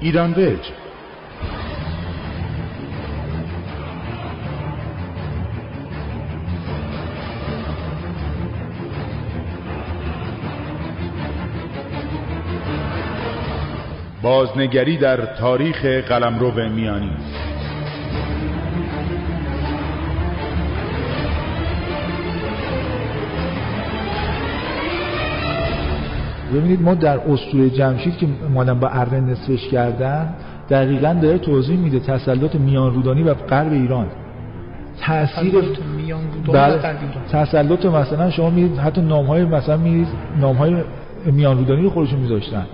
ایران ویج بازنگری در تاریخ قلمرو میانی. ببینید ما در اسطوره جمشید که مادم با اره نصفش کردن دقیقا داره توضیح میده تسلط میان رودانی و غرب ایران. تاثیر بله. تسلط مثلا شما میرید حتی نام های مثلا میرید نام های میان رودانی رو خودشون میذاشتن.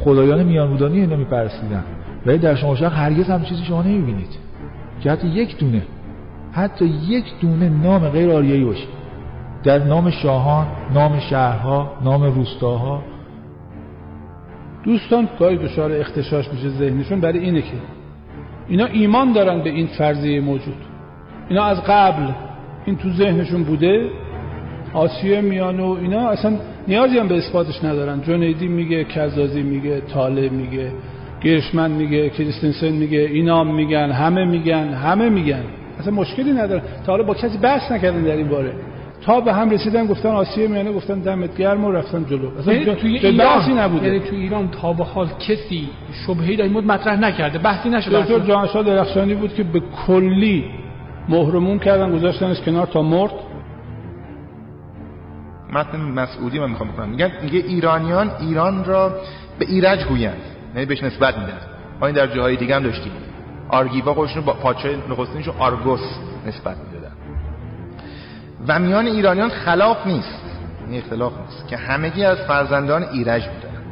خدایان میان رودانی اینا میپرسیدن. ولی در شما شخص هرگز هم چیزی شما نمی‌بینید. که حتی یک دونه حتی یک دونه نام غیر آریایی باشه. در نام شاهان نام شهرها نام روستاها دوستان گاهی دچار اختشاش میشه ذهنشون برای اینه که اینا ایمان دارن به این فرضیه موجود. اینا از قبل این تو ذهنشون بوده آسیه میان و اینا اصلا نیازی هم به اثباتش ندارن. جنیدی میگه کزازی میگه تاله میگه گرشمن میگه کریستنسن میگه اینا میگن همه میگن همه میگن. اصلا مشکلی ندارن تا حالا با کسی بحث نکردن در این باره. تا به هم رسیدن گفتن آسیه میانه گفتن دمت گرم و رفتن جلو. اصلا یعنی توی ایران نبوده. یعنی توی ایران تا به حال کسی شبهه‌ای در این مورد مطرح نکرده. بحثی نشده دکتر جهانشاه درخشانی بود که به کلی مهرمون کردن گذاشتنش کنار تا مرد. متن مسعودی من می‌خوام بکنم. میگن میگه ایرانیان ایران را به ایرج گویند. یعنی بهش نسبت میدن. ما این در جاهای دیگه هم داشتیم. آرگیوا خودشون با پادشاه نخستینشون آرگوس نسبت می‌دادن و میان ایرانیان خلاف نیست. این یعنی اختلاف نیست. که همگی از فرزندان ایرج بودن.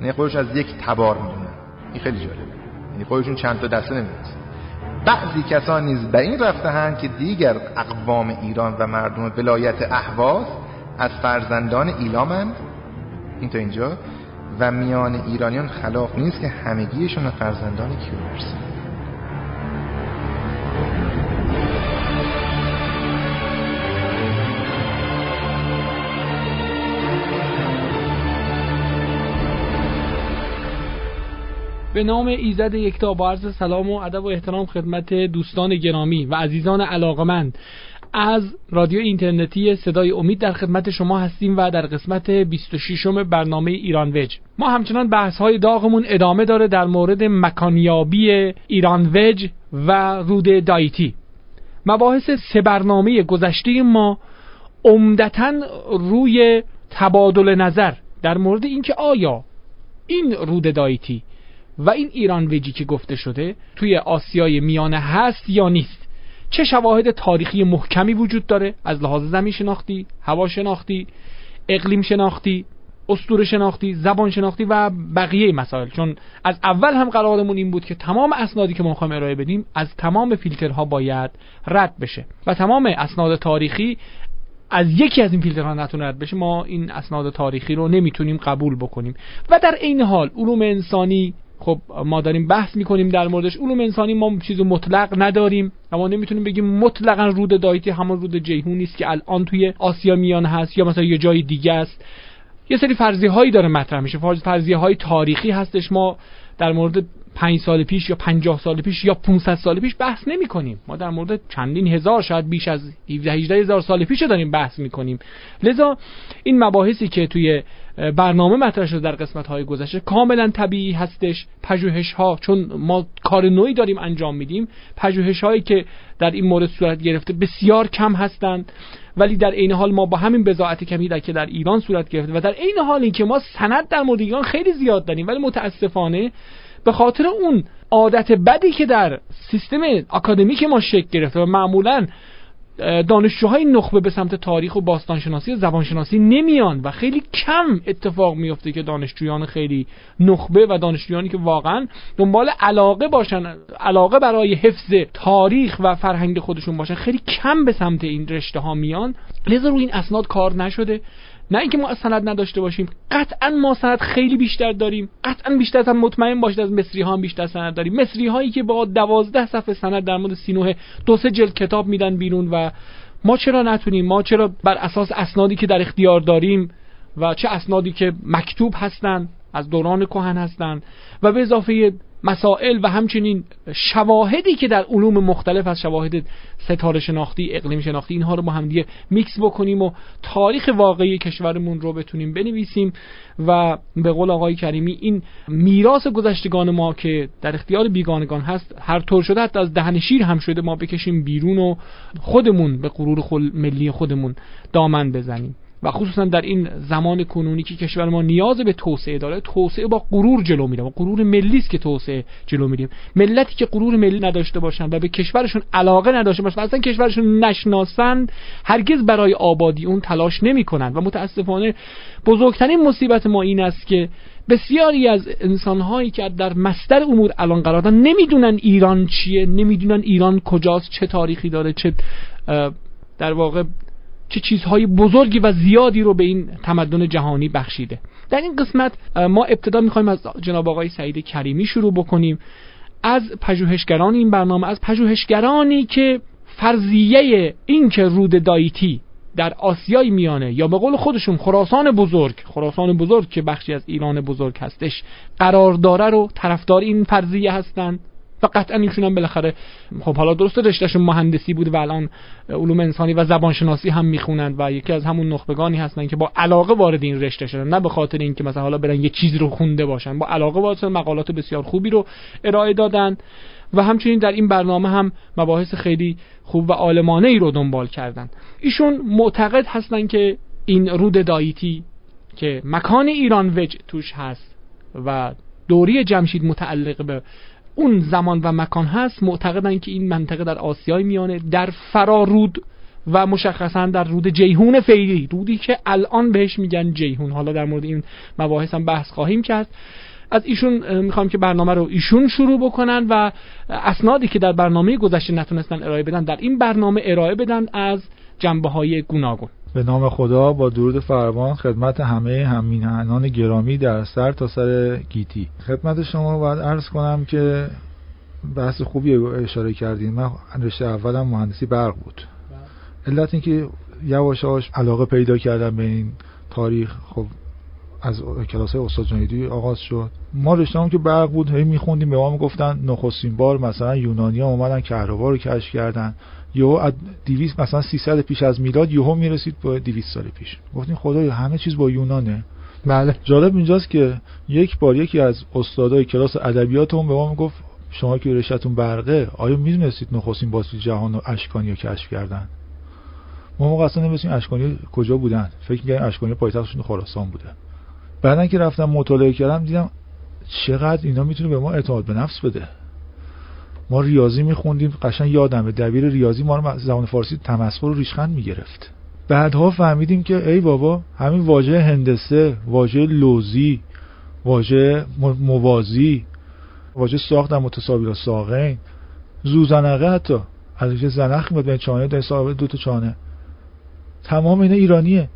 یعنی خودش از یک تبار می‌دونن این خیلی جالبه. یعنی خودشون چند تا دسته نمی‌دونن. بعضی کسان نیز به این رفتهند که دیگر اقوام ایران و مردم ولایت اهواز از فرزندان ایلامند این تا اینجا. و میان ایرانیان خلاف نیست که همگیشون فرزندان کیوبرس به نام ایزد یکتا با عرض سلام و ادب و احترام خدمت دوستان گرامی و عزیزان علاقمند. از رادیو اینترنتی صدای امید در خدمت شما هستیم و در قسمت 26 برنامه ایران وج ما همچنان بحث های داغمون ادامه داره در مورد مکانیابی ایران وج و رود دایتی. مباحث سه برنامه گذشته ما عمدتا روی تبادل نظر در مورد اینکه آیا این رود دایتی و این ایران وجی که گفته شده توی آسیای میانه هست یا نیست؟ چه شواهد تاریخی محکمی وجود داره؟ از لحاظ زمین شناختی هوا شناختی اقلیم شناختی اسطوره شناختی زبان شناختی و بقیه مسائل. چون از اول هم قرارمون این بود که تمام اسنادی که ما می‌خوایم ارائه بدیم از تمام فیلترها باید رد بشه. و تمام اسناد تاریخی از یکی از این فیلترها نتونه رد بشه. ما این اسناد تاریخی رو نمی‌تونیم قبول بکنیم. و در عین حال علوم انسانی خب ما داریم بحث می‌کنیم در موردش. علوم انسانی ما چیز مطلق نداریم. اما نمی‌تونیم بگیم مطلقا رود دایتی همون رود جیهون نیست که الان توی آسیا میان هست یا مثلا یه جای دیگه است. یه سری فرضیه هایی داره مطرح میشه. فرضیه های تاریخی هستش. ما در مورد پنج سال پیش یا پنجاه سال پیش یا 500 سال پیش بحث نمی کنیم ما در مورد چندین هزار شاید بیش از 17 18 هزار سال پیش داریم بحث می کنیم لذا این مباحثی که توی برنامه مطرح شده در قسمت های گذشته. کاملا طبیعی هستش پژوهش ها چون ما کار نوعی داریم انجام میدیم پژوهش هایی که در این مورد صورت گرفته بسیار کم هستند ولی در عین حال ما با همین بضاعت کمی در که در ایران صورت گرفته و در عین حال اینکه ما سند در مورد ایران خیلی زیاد داریم ولی متاسفانه به خاطر اون عادت بدی که در سیستم اکادمیک ما شکل گرفته و معمولا دانشجوهای نخبه به سمت تاریخ و باستانشناسی و زبانشناسی نمیان و خیلی کم اتفاق میفته که دانشجویان خیلی نخبه و دانشجویانی که واقعا دنبال علاقه باشن علاقه برای حفظ تاریخ و فرهنگ خودشون باشن خیلی کم به سمت این رشته ها میان. لذا روی این اسناد کار نشده. نه اینکه ما سند نداشته باشیم قطعا ما سند خیلی بیشتر داریم. قطعا بیشتر از مطمئن باشید از مصری ها هم بیشتر سند داریم. مصری هایی که با دوازده صفحه سند در مورد سینوه دو سه جلد کتاب میدن بیرون و ما چرا نتونیم؟ ما چرا بر اساس اسنادی که در اختیار داریم و چه اسنادی که مکتوب هستند از دوران کهن هستند و به اضافه مسائل و همچنین شواهدی که در علوم مختلف از شواهد ستاره شناختی اقلیم شناختی اینها رو با هم دیگه میکس بکنیم و تاریخ واقعی کشورمون رو بتونیم بنویسیم و به قول آقای کریمی این میراث گذشتگان ما که در اختیار بیگانگان هست هر طور شده حتی از دهن شیر هم شده ما بکشیم بیرون و خودمون به غرور ملی خودمون دامن بزنیم. و خصوصا در این زمان کنونی که کشور ما نیاز به توسعه داره توسعه با غرور جلو میره و غرور ملی است که توسعه جلو میریم. ملتی که غرور ملی نداشته باشن و به کشورشون علاقه نداشته باشن اصلا کشورشون نشناسن هرگز برای آبادی اون تلاش نمی‌کنن. و متاسفانه بزرگترین مصیبت ما این است که بسیاری از انسانهایی که در مستر امور الان قرار دارن نمی‌دونن ایران چیه نمی‌دونن ایران کجاست چه تاریخی داره چه در واقع چه چیزهای بزرگی و زیادی رو به این تمدن جهانی بخشیده. در این قسمت ما ابتدا می‌خوایم از جناب آقای سعید کریمی شروع بکنیم. از پژوهشگران این برنامه از پژوهشگرانی که فرضیه این که رود دایتی در آسیای میانه یا به قول خودشون خراسان بزرگ خراسان بزرگ که بخشی از ایران بزرگ هستش قرار داره رو طرفدار این فرضیه هستند و قطعا ایشون هم بالاخره خب حالا درسته رشتهشون مهندسی بود و الان علوم انسانی و زبانشناسی هم می‌خونند و یکی از همون نخبگانی هستن که با علاقه وارد این رشته شدن نه به خاطر اینکه مثلا حالا برن یه چیزی رو خونده باشن با علاقه وارد مقالات بسیار خوبی رو ارائه دادن و همچنین در این برنامه هم مباحث خیلی خوب و عالمانه ای رو دنبال کردن. ایشون معتقد هستن که این رود دایتی که مکان ایران وج توش هست و دوری جمشید متعلق به اون زمان و مکان هست معتقدن که این منطقه در آسیای میانه در فرارود و مشخصا در رود جیهون فعلی رودی که الان بهش میگن جیهون. حالا در مورد این مباحث هم بحث خواهیم کرد. از ایشون می‌خوام که برنامه رو ایشون شروع بکنن و اسنادی که در برنامه گذشته نتونستن ارائه بدن در این برنامه ارائه بدن از جنبه های گوناگون. به نام خدا با درود فروان خدمت همه همینانان گرامی در سر تا سر گیتی. خدمت شما باید عرض کنم که بحث خوبی اشاره کردین. من رشته اولم مهندسی برق بود. علت اینکه یواش یواش علاقه پیدا کردم به این تاریخ خب از کلاس استاد جنیدی آغاز شد. ما رشته که برق بود هی میخوندیم به ما می‌گفتن نخستین بار مثلا یونانی ها اومدن کهربا رو کشف کردن. یهو از 200 مثلا 300 پیش از میلاد یهو می‌رسید به 200 سال پیش. گفتیم خدایا همه چیز با یونانه. بله. جالب اینجاست که یک بار یکی از استادای کلاس ادبیاتمون به ما می‌گفت شما که رشتهتون برقه آیا می‌دونستید نخستین بازی جهان و اشکانی رو کشف کردن؟ ما موقع اصلا نمی‌دونستیم اشکانی کجا بودن. فکر می‌کردیم اشکانی پایتختشون خراسان بوده. بعدن که رفتم مطالعه کردم دیدم چقدر اینا می‌تونه به ما اعتماد به نفس بده. ما ریاضی میخوندیم قشنگ یادمه. دبیر ریاضی ما رو زبان فارسی تمسخر و ریشخند می‌گرفت. بعدها فهمیدیم که ای بابا همین واژه هندسه واژه لوزی واژه موازی واژه ساخت در متساوی و ساقین. زوزنقه حتی. از زنخ میاد به چانه در دو تا چانه. تمام اینا ایرانیه.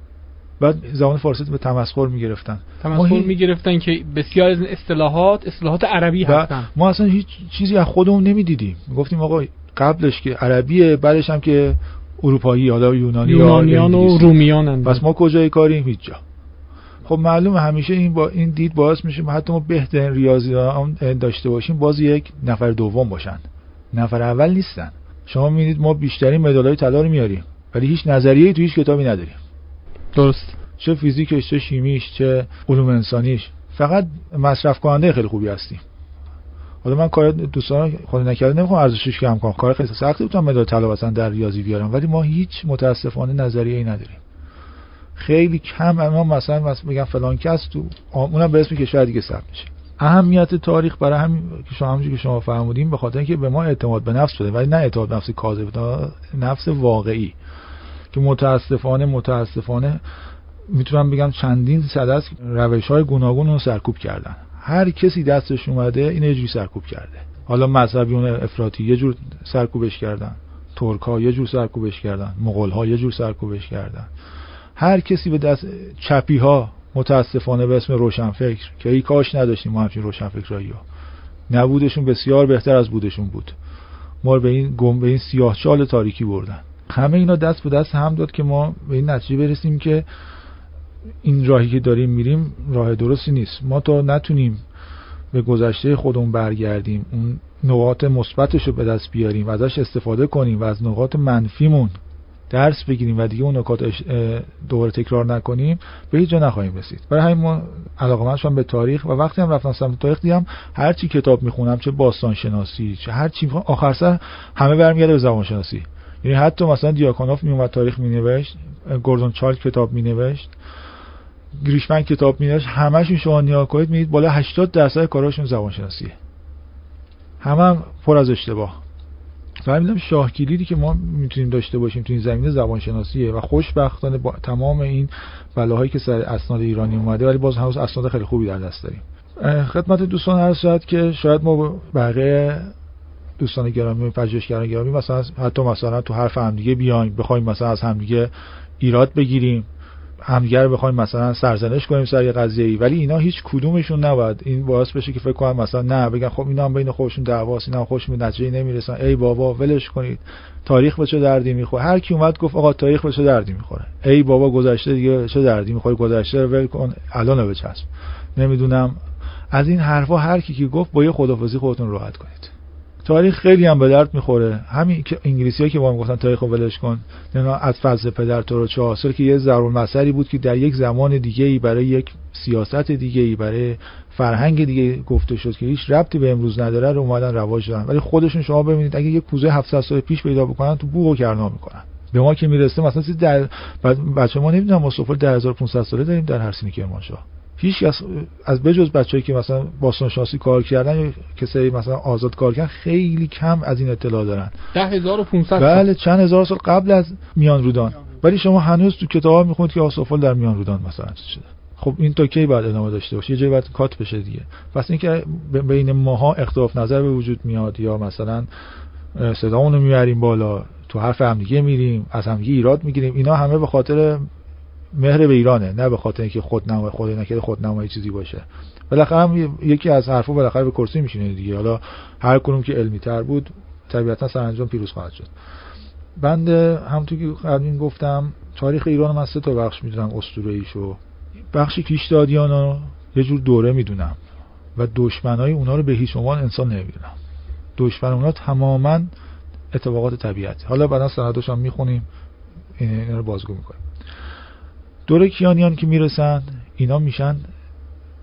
بعد زبان فارسی به تمسخر می‌گرفتن. تمسخر می‌گرفتن که بسیار از اصطلاحات اصطلاحات عربی هستن. ما اصلا هیچ چیزی از خودمون نمی‌دیدیم. گفتیم آقا قبلش که عربیه بعدش هم که اروپایی یا یونانی یونانیان و رومیان پس ما کجای کاریم؟ هیچ جا. خب معلوم همیشه این با این دید باعث میشه حتی ما بهترین ریاضیان داشته باشیم باز یک نفر دوم باشن. نفر اول نیستن. شما می‌بینید ما بیشترین مدالای طلا رو میاریم ولی هیچ نظریه‌ای تو هیچ کتابی نداریم. درست. چه فیزیکش چه شیمیش چه علوم انسانیش. فقط مصرف کننده خیلی خوبی هستیم. حالا من کار دوستان خود نکرده نمی‌خوام ارزشش کم کنم. کار خیلی سختی بودم مدال طلا در ریاضی بیارم ولی ما هیچ متاسفانه نظریه ای نداریم. خیلی کم ما مثلا مثلا میگم فلان کس تو اونم به اسم کشور دیگه ثبت میشه اهمیت تاریخ برای همین که شما همونجوری که شما فرمودین به خاطر اینکه به ما اعتماد به نفس بده ولی نه اعتماد به نفس کاذب نفس واقعی. که متاسفانه متاسفانه می‌تونم بگم چندین صد از روش های گوناگون رو سرکوب کردن. هر کسی دستش اومده این یه جوری سرکوب کرده. حالا مذهبیون افراطی یه جور سرکوبش کردن. ترک ها یه جور سرکوبش کردن. مغول ها یه جور سرکوبش کردن. هر کسی به دست چپی ها متاسفانه به اسم روشنفکر که ای کاش نداشتیم ما همچین روشنفکرایی ها نبودشون بسیار بهتر از بودشون بود. ما به این گم به این سیاه چال تاریکی بردن. همه اینا دست به دست هم داد که ما به این نتیجه برسیم که این راهی که داریم میریم راه درستی نیست. ما تا نتونیم به گذشته خودمون برگردیم اون نقاط مثبتش رو به دست بیاریم و ازش استفاده کنیم و از نقاط منفیمون درس بگیریم و دیگه اون نکات دوباره تکرار نکنیم به هیچ جا نخواهیم رسید. برای همین ما علاقه به تاریخ و وقتی هم رفتم سمت تاریخ دیدم هر چی کتاب می‌خونم چه باستان شناسی چه هر چی آخر سر همه برمیگرده به زبان شناسی یعنی حتی مثلا دیاکانوف میومد تاریخ مینوشت گوردون چارک کتاب مینوشت گریشمن کتاب مینوشت همشون شما نگاه کنید بالا 80 درصد کاراشون زبان شناسیه همه هم پر از اشتباه. فهمیدم شاه کلیدی که ما می‌تونیم داشته باشیم تو این زمینه زبان شناسیه و خوشبختانه با تمام این بلاهایی که سر اسناد ایرانی اومده ولی باز هنوز اسناد خیلی خوبی در دست داریم. خدمت دوستان عرض شد که شاید ما بقیه دوستان گرامی پژوهشگران گرامی مثلا حتی مثلا تو حرف همدیگه بیایم بخوایم مثلا از همدیگه ایراد بگیریم همدیگه رو بخوایم مثلا سرزنش کنیم سر یه قضیه ای ولی اینا هیچ کدومشون نباید. این باعث بشه که فکر کنم مثلا نه بگن خب اینا هم بین خودشون دعواست اینا خوش به نتیجه نمی‌رسن. ای بابا ولش کنید. تاریخ به چه دردی می‌خوره؟ هر کی اومد گفت آقا تاریخ به چه دردی می‌خوره؟ ای بابا گذشته دیگه چه دردی می‌خوره؟ گذشته رو ول کن. الان بچسب نمی‌دونم. از این حرفا هر کی که گفت با یه خدافظی خودتون راحت کنید. تاریخ خیلی هم به درد می‌خوره. همین که انگلیسی که با هم گفتن تاریخ رو ولش کن از فضل پدر تو رو چه حاصل که یه ضرور مسئله بود که در یک زمان دیگه ای برای یک سیاست دیگه ای برای فرهنگ دیگه گفته شد که هیچ ربطی به امروز نداره رو اومدن رواج دادن. ولی خودشون شما ببینید اگه یه کوزه 700 سال پیش پیدا بکنن تو بو و کرنا می‌کنن. به ما که می‌رسه مثلا در بچه ما نمی‌دونم مصطفی 10500 ساله داریم در هر سینی کرمانشاه. هیچ از از بجز بچه‌ای که مثلا باستان شناسی کار کردن یا کسایی مثلا آزاد کار کردن خیلی کم از این اطلاع دارن. 10500 بله چند هزار سال قبل از میان رودان. ولی شما هنوز تو کتابا می‌خونید که آسوفال در میان رودان مثلا شده. خب این تا کی بعد ادامه داشته باشه؟ یه جایی بعد کات بشه دیگه. پس اینکه بین ماها اختلاف نظر به وجود میاد یا مثلا صدامون رو می‌بریم بالا تو حرف همدیگه میریم از همدیگه ایراد می‌گیریم اینا همه به خاطر مهر به ایرانه نه به خاطر اینکه خودنمای خود نکرده خودنمایی چیزی باشه. بالاخره هم یکی از حرفا بالاخره به کرسی میشینه دیگه. حالا هر کدوم که علمی تر بود طبیعتا سرانجام پیروز خواهد شد. بنده همونطور که قبل گفتم تاریخ ایران من سه تا بخش می‌دونم اسطوره ایشو بخشی کیش دادیان یه جور دوره می‌دونم و دشمنای اونا رو به هیچ عنوان انسان نمی‌دونم. دشمن اونا تماما اتفاقات طبیعت حالا بعدا سنداش هم می‌خونیم این رو بازگو می‌کنیم. دور کیانیان که می‌رسن اینا میشن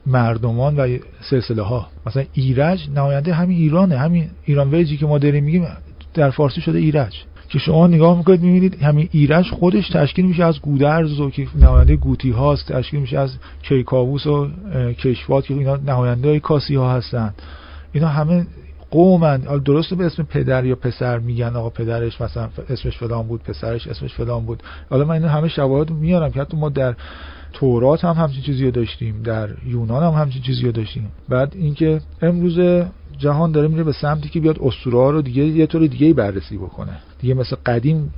مردمان و سلسله ها مثلا ایرج نماینده همین ایرانه همین ایران ویجی که ما داریم میگیم در فارسی شده ایرج. که شما نگاه می‌کنید می‌بینید همین ایرج خودش تشکیل میشه از گودرز و که نماینده گوتی هاست تشکیل میشه از کیکاووس و کشوات که اینا نماینده های کاسی ها هستن. اینا همه قومن. درسته به اسم پدر یا پسر میگن آقا پدرش مثلا اسمش فلان بود پسرش اسمش فلان بود. حالا من این همه شواهد میارم که حتی ما در تورات هم همچین چیزی رو داشتیم در یونان هم همچین چیزی رو داشتیم. بعد اینکه امروز جهان داره میره به سمتی که بیاد اسطوره رو دیگه یه طور دیگه بررسی بکنه. دیگه مثل قدیم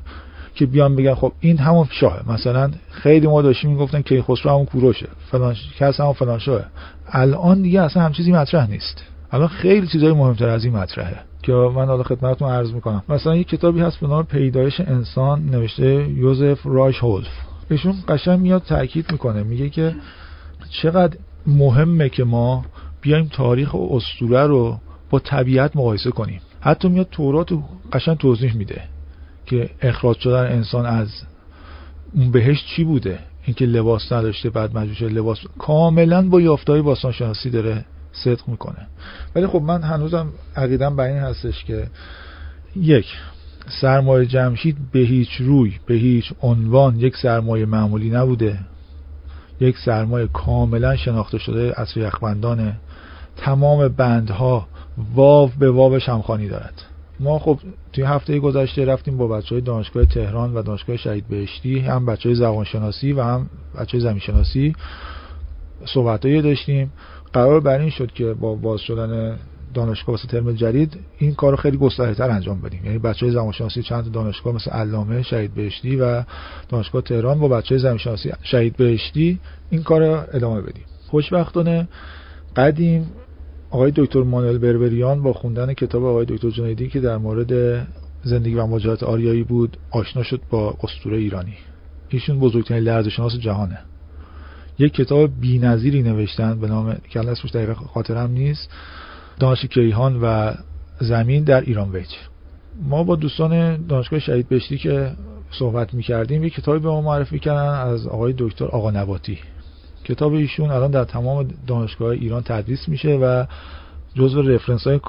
که بیان بگن خب این همون شاه مثلا خیلی ما داشتیم می‌گفتن که خسرو همون کوروشه. فلان کس همون فلان شاه الان دیگه اصلا هم چیزی مطرح نیست. الان خیلی چیزای مهمتر از این مطرحه که من حالا خدمتتون عرض می‌کنم. مثلا یک کتابی هست به نام پیدایش انسان نوشته یوزف رایش هولف. ایشون قشنگ میاد تاکید می‌کنه میگه که چقدر مهمه که ما بیایم تاریخ و اسطوره رو با طبیعت مقایسه کنیم. حتی میاد تورات قشنگ توضیح میده که اخراج شدن انسان از اون بهش چی بوده. اینکه لباس نداشته بعد مجبور لباس کاملا با یافتهای باستان شناسی داره. صدق می‌کنه. ولی خب من هنوزم عقیدم بر این هستش که یک سرمایه جمشید به هیچ روی به هیچ عنوان یک سرمایه معمولی نبوده. یک سرمایه کاملا شناخته شده از یخبندانه تمام بندها واو به واو شمخانی دارد. ما خب توی هفته گذشته رفتیم با بچه های دانشگاه تهران و دانشگاه شهید بهشتی هم بچه های زبانشناسی و هم بچه های زمین شناسی صحبت داشتیم. قرار بر این شد که با باز شدن دانشگاه واسه ترم جدید این کار رو خیلی تر انجام بدیم. یعنی بچه های زمانشناسی چند دانشگاه مثل علامه شهید بهشتی و دانشگاه تهران با بچه های زمانشناسی شهید بهشتی این کار رو ادامه بدیم. خوشبختانه قدیم آقای دکتر مانوئل بربریان با خوندن کتاب آقای دکتر جنیدی که در مورد زندگی و ماجرات آریایی بود آشنا شد با اسطوره ایرانی. ایشون بزرگترین لرزشناس جهانه. یک کتاب بی‌نظیری نوشتن به نام که اسمش دقیقا خاطرم نیست دانش کیهان و زمین در ایران ویج ما با دوستان دانشگاه شهید بهشتی که صحبت می‌کردیم یک کتابی به ما معرفی کردن از آقای دکتر آقا نباتی. کتاب ایشون الان در تمام دانشگاه ایران تدریس میشه و جزو رفرنس های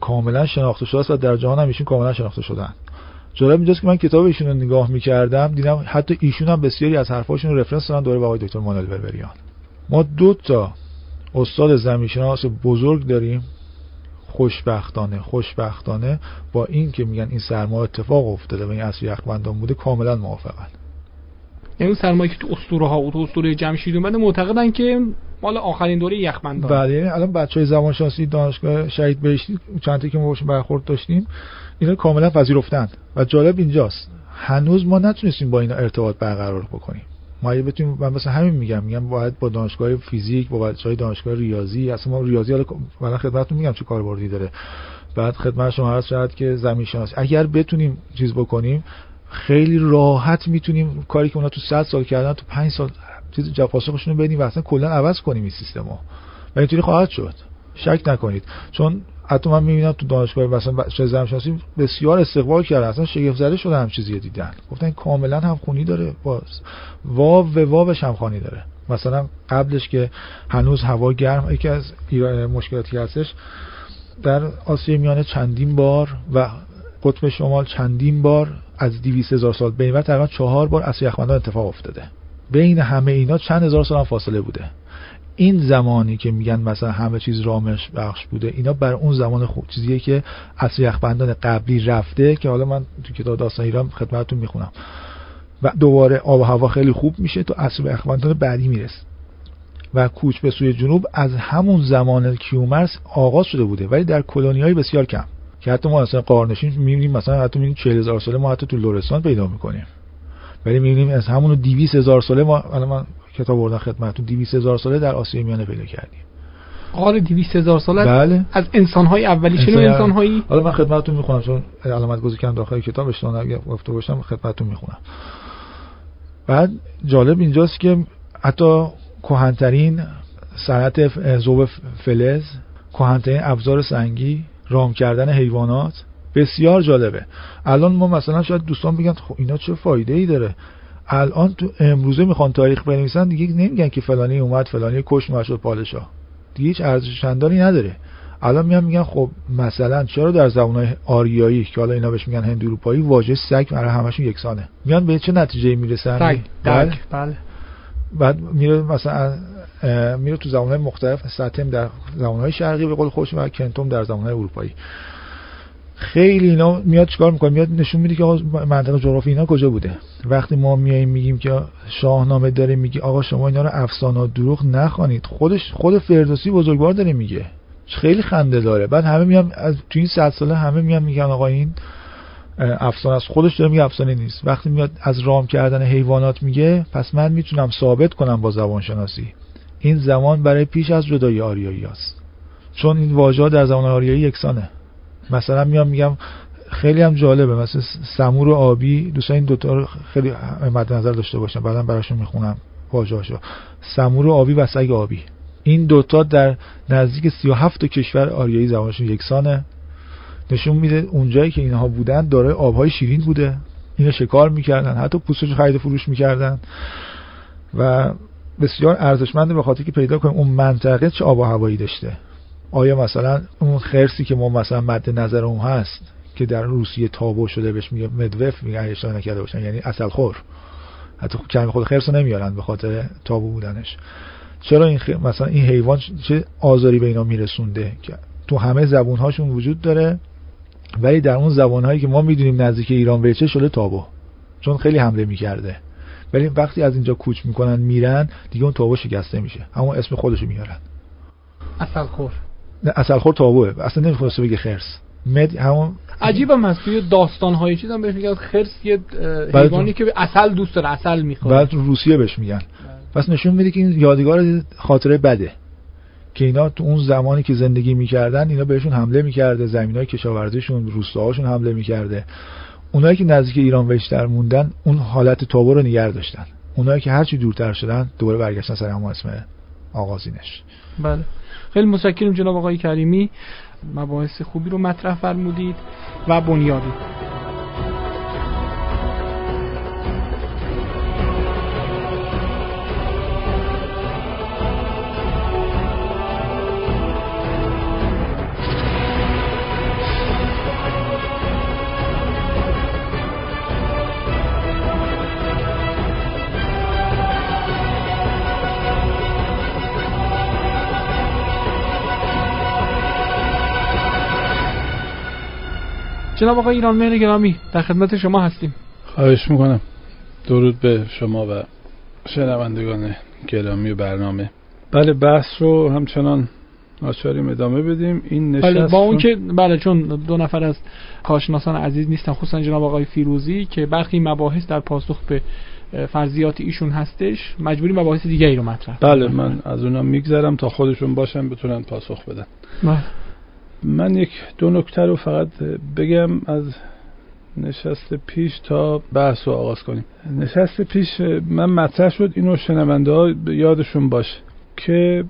کاملا شناخته شده است و در جهان هم ایشون کاملا شناخته شدن جالب اینجاست که من کتاب ایشون رو نگاه می‌کردم دیدم حتی ایشون هم بسیاری از حرفاشون رفرنس دارن دوره آقای دکتر مانوئل بربریان. ما دو تا استاد زمینشناس بزرگ داریم خوشبختانه خوشبختانه با این که میگن این سرما اتفاق افتاده و این اصل یخبندان بوده کاملا موافقن. یعنی سرمایه که تو اسطوره ها و تو اسطوره جمشید اومده معتقدن که مال آخرین دوره یخبندان. بله یعنی الان بچهای زبانشناسی دانشگاه شهید بهشتی چند که ما باشون برخورد داشتیم اینا کاملا پذیرفتن و جالب اینجاست هنوز ما نتونستیم با اینا ارتباط برقرار بکنیم. ما اگه بتونیم من مثلا همین میگم میگم باید با دانشگاه فیزیک با بچهای دانشگاه ریاضی اصلا ما ریاضی حالا خدمتتون میگم چه کاربردی داره. بعد خدمت شما عرض شد که زمین شناسی اگر بتونیم چیز بکنیم خیلی راحت می‌تونیم کاری که اونا تو 100 سال کردن تو 5 سال چیز پاسخشون رو بدیم و اصلا کلا عوض کنیم این سیستمو. و اینطوری خواهد شد. شک نکنید. چون حتی من می‌بینم تو دانشگاه مثلا زمین شناسی بسیار استقبال کردن اصلا شگفت زده شده هم چیزی دیدن. گفتن کاملا هم خونی داره. باز واو و واوش هم خانی داره. مثلا قبلش که هنوز هوا گرم یکی از مشکلاتی هستش در آسیای میانه چندین بار و قطب شمال چندین بار از 200 هزار سال بین و تقریبا چهار بار اصل یخبندان اتفاق افتاده. بین همه اینا چند هزار سال فاصله بوده. این زمانی که میگن مثلا همه چیز رامش بخش بوده اینا بر اون زمان خوب چیزیه که اصل یخبندان قبلی رفته که حالا من تو کتاب داستان ایران خدمتتون می‌خونم. و دوباره آب و هوا خیلی خوب میشه تو اصل یخبندان بعدی می‌رسه. و کوچ به سوی جنوب از همون زمان کیومرس آغاز شده بوده ولی در کلونی های بسیار کم. که حتی ما مثلا قارنشین می‌بینیم مثلا حتی می‌بینیم 40 هزار ساله ما حتی تو لرستان پیدا می‌کنیم. ولی می‌بینیم از همون 200 هزار ساله ما الان من کتاب بردن خدمتتون. 200 هزار ساله در آسیای میانه پیدا کردیم. قال 200 هزار ساله بله. از انسان های اولی چه انسان هایی حالا من خدمتتون می‌خونم چون علامت گذاری کردم داخل کتاب اشتباه گفته باشم خدمتتون می‌خونم. بعد جالب اینجاست که حتی کهنترین صنعت ذوب فلز کهنترین ابزار سنگی رام کردن حیوانات بسیار جالبه. الان ما مثلا شاید دوستان بگن خب اینا چه فایده ای داره؟ الان تو امروزه می‌خوان تاریخ بنویسن دیگه نمیگن که فلانی اومد فلانی کش شد پادشاه. دیگه هیچ ارزش چندانی نداره. الان میان میگن خب مثلا چرا در زبانهای آریایی که حالا اینا بهش میگن هند اروپایی واژه سگ برای همشون یکسانه؟ میان به چه نتیجه می‌رسن؟ سگ. بله. بله. بعد میره مثلا میره تو زبانهای مختلف ساتم در زبانهای شرقی به قول خودش و کنتوم در زبانهای اروپایی. خیلی اینا میاد چیکار می‌کنه؟ میاد نشون میده که آقا منطقه جغرافی اینا کجا بوده. وقتی ما میایم میگیم که شاهنامه داره میگه آقا شما اینا رو افسانه دروغ نخوانید. خودش خود فردوسی بزرگوار داره میگه. خیلی خنده داره. بعد همه میان از تو این صد ساله همه میان میگن آقا این افسانه است. خودش داره میگه افسانه نیست. وقتی میاد از رام کردن حیوانات میگه پس من می‌تونم ثابت کنم با زبان شناسی این زمان برای پیش از جدای آریایی است چون این واژه در زبان آریایی یکسانه. مثلا میام میگم خیلی هم جالبه. مثلا سمور و آبی دوستان این دوتا رو خیلی مد نظر داشته باشن. بعدا براشون می‌خونم واژه‌اشو سمور و آبی و سگ آبی. این دوتا در نزدیک 37 تا کشور آریایی زبانشون یکسانه. نشون میده اونجایی که اینها بودن دارای آبهای شیرین بوده. اینا شکار می‌کردن. حتی پوستش خرید فروش می‌کردن. و بسیار ارزشمنده به خاطر که پیدا کنیم اون منطقه چه آب و هوایی داشته. آیا مثلا اون خرسی که ما مثلا مد نظر اون هست که در روسیه تابو شده بهش میگه مدوف میگه اشاره نکرده باشن یعنی اصل خور حتی کلمه خود خرس نمیارن به خاطر تابو بودنش. چرا این خ... مثلا این حیوان چه آزاری به اینا میرسونده؟ که تو همه زبون هاشون وجود داره ولی در اون زبان هایی که ما می‌دونیم نزدیک ایران بهچه شده تابو. چون خیلی حمله می‌کرده. ولی وقتی از اینجا کوچ می‌کنن میرن دیگه اون تابو شکسته میشه. همون اسم خودشو میارن. اصل خور اصل خور تابوه اصلا نمی‌خواسته بگه خرس. مد همون عجیبم هست. توی داستان های چیز هم بهش میگن خرس یه حیوانی که اصل دوست داره اصل می‌خواد. بعد روسیه بهش میگن. پس نشون میده که این یادگار خاطره بده. که اینا تو اون زمانی که زندگی می‌کردن اینا بهشون حمله می‌کرده. زمینای کشاورزیشون روستاهاشون حمله می‌کرده. اونایی که نزدیک ایران ویشتر موندن اون حالت تابو رو نگه داشتن. اونایی که هرچی دورتر شدن دوباره برگشتن سر همون اسم آغازینش. بله. خیلی متشکرم جناب آقای کریمی. مباحث خوبی رو مطرح فرمودید و بنیادی. جناب آقای ایران مهر گرامی در خدمت شما هستیم. خواهش می‌کنم. درود به شما و شنوندگان گرامی و برنامه. بله بحث رو همچنان ناچاریم ادامه بدیم. این نشست بله با اون که بله چون دو نفر از کارشناسان عزیز نیستن خصوصا جناب آقای فیروزی که برخی مباحث در پاسخ به فرضیات ایشون هستش مجبوری مباحث دیگری رو مطرح بله من از اونها میگذرم تا خودشون باشن بتونن پاسخ بدن. بله. من یک دو نکته رو فقط بگم از نشست پیش تا بحث رو آغاز کنیم. نشست پیش من مطرح شد اینو شنونده ها یادشون باشه که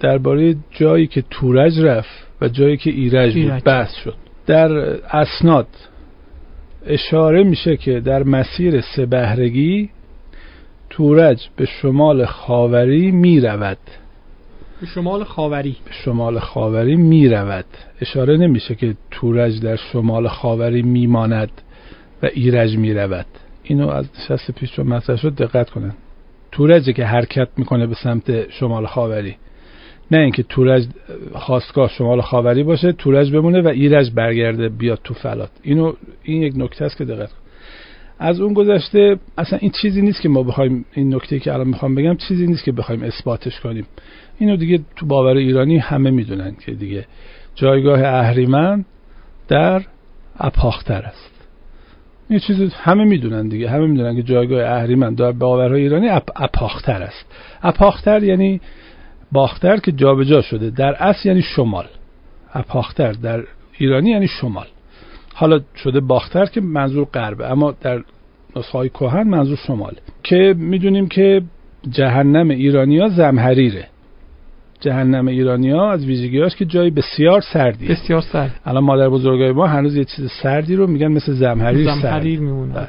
درباره جایی که تورج رفت و جایی که ایرج, ایرج. بود بحث شد. در اسناد اشاره میشه که در مسیر سه بهرگی تورج به شمال خاوری می‌رود. به شمال خاوری. به شمال خاوری می رود اشاره نمیشه که تورج در شمال خاوری میماند و ایرج می رود اینو از شست پیش رو مطرح شد دقت کنن. تورجه که حرکت می‌کنه به سمت شمال خاوری. نه اینکه تورج خواستگاه شمال خاوری باشه تورج بمونه و ایرج برگرده بیاد تو فلات. اینو این یک نکته است که دقت از اون گذشته اصلا این چیزی نیست که ما بخوایم این نکته که الان می‌خوام بگم چیزی نیست که بخوایم اثباتش کنیم. اینو دیگه تو باور ایرانی همه می‌دونن که دیگه جایگاه اهریمن در اپاختر است. این چیز همه می‌دونن دیگه همه می‌دونن که جایگاه اهریمن در باورهای ایرانی اپ اپاختر است. اپاختر یعنی باختر که جابجا جا شده در اصل یعنی شمال. اپاختر در ایرانی یعنی شمال. حالا شده باختر که منظور غربه اما در نسخه های کهن منظور شماله که می‌دونیم که جهنم ایرانیا زمهریره جهنم ایرانیا از ویژگیاش که جای بسیار سردیه. بسیار سرد. الان مادر بزرگای ما هنوز یه چیز سردی رو میگن مثل زمهریر زمهریر میمونه. بله.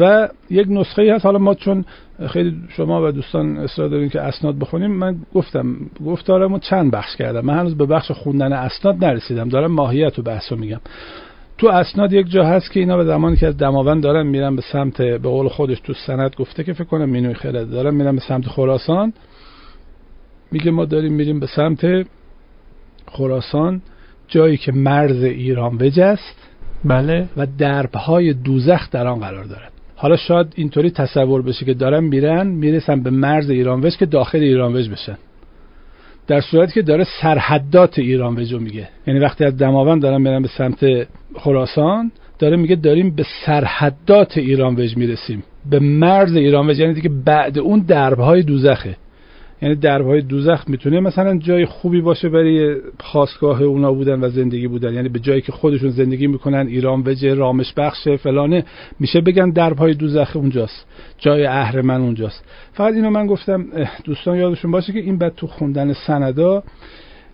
و یک نسخه ای هست. حالا ما چون خیلی شما و دوستان اصرار دارین که اسناد بخونیم من گفتم گفتارمو چند بخش کردم. من هنوز به بخش خوندن اسناد نرسیدم. دارم ماهیت و بحث رو میگم. تو اسناد یک جا هست که اینا به زمانی که از دماوند دارن میرن به سمت به قول خودش تو سند گفته که فکر کنم مینوی خرد دارن میرن به سمت خراسان. میگه ما داریم میریم به سمت خراسان جایی که مرز ایران است. بله. و دربهای دوزخ در آن قرار دارد. حالا شاید اینطوری تصور بشه که دارن میرن می‌رسن به مرز ایران که داخل ایران بشن. در صورتی که داره سرحدات ایران رو میگه. یعنی وقتی از دماوند دارن میرن به سمت خراسان داره میگه داریم به سرحدات ایران وج می‌رسیم. به مرز ایران یعنی دیگه بعد اون دربهای دوزخه. یعنی درهای دوزخ می‌تونه مثلا جای خوبی باشه برای خواستگاه اونا بودن و زندگی بودن. یعنی به جایی که خودشون زندگی می‌کنن ایران وجه رامش بخش فلانه میشه بگن درهای دوزخ اونجاست. جای اهرمن اونجاست. فقط اینو من گفتم دوستان یادشون باشه که این بعد تو خوندن سندا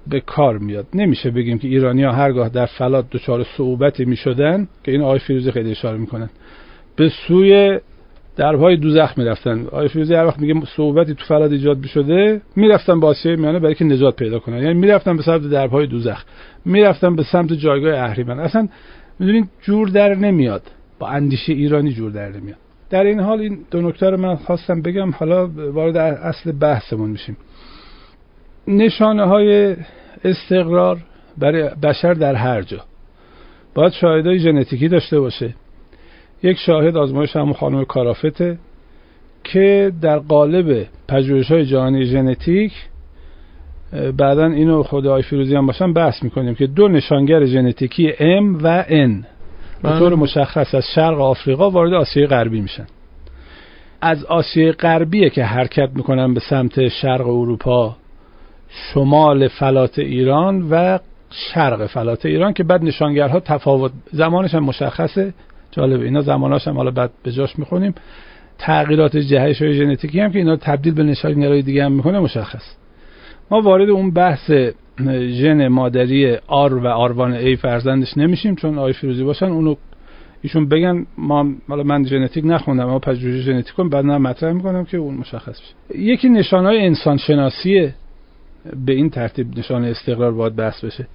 به کار میاد. نمیشه بگیم که ایرانیا هرگاه در فلات دچار صعوبتی می‌شدن که این آقای فیروزی خیلی اشاره می‌کنن. به سوی درهای دوزخ می‌رفتن. آیه فیروزی هر وقت میگه صحبتی تو فراد ایجاد بشده می‌رفتن با آسیای میانه برای که نجات پیدا کنن. یعنی می‌رفتن به سمت درهای دوزخ. می‌رفتن به سمت جایگاه اهریمن. اصلا می‌دونین جور در نمیاد. با اندیشه ایرانی جور در نمیاد. در این حال این دو نکته رو من خواستم بگم. حالا وارد اصل بحثمون میشیم. نشانه های استقرار برای بشر در هر جا. باید شاهدای ژنتیکی داشته باشه. یک شاهد آزمایش همون خانم کارافته که در قالب پژوهش های جهانی ژنتیک بعدا اینو خود آی فیروزی هم باشن بحث می‌کنیم که دو نشانگر ژنتیکی M و N به طور بله. مشخص از شرق آفریقا وارد آسیای غربی میشن از آسیای غربیه که حرکت می‌کنن به سمت شرق اروپا شمال فلات ایران و شرق فلات ایران که بعد نشانگرها تفاوت زمانش هم مشخصه جالب اینا زماناش هم حالا بعد به جاش می‌خونیم. تغییرات جهش های ژنتیکی هم که اینا تبدیل به نشانگرای دیگه هم می‌کنه مشخص. ما وارد اون بحث ژن مادری آر و آروان ای فرزندش نمیشیم چون آی فیروزی باشن. اونو ایشون بگن ما حالا من ژنتیک نخوندم اما پژوهش ژنتیک بعد نه مطرح می‌کنم که اون مشخص بشه. یکی نشانهای انسان شناسیه به این ترتیب نشان استقرار باید بحث بشه.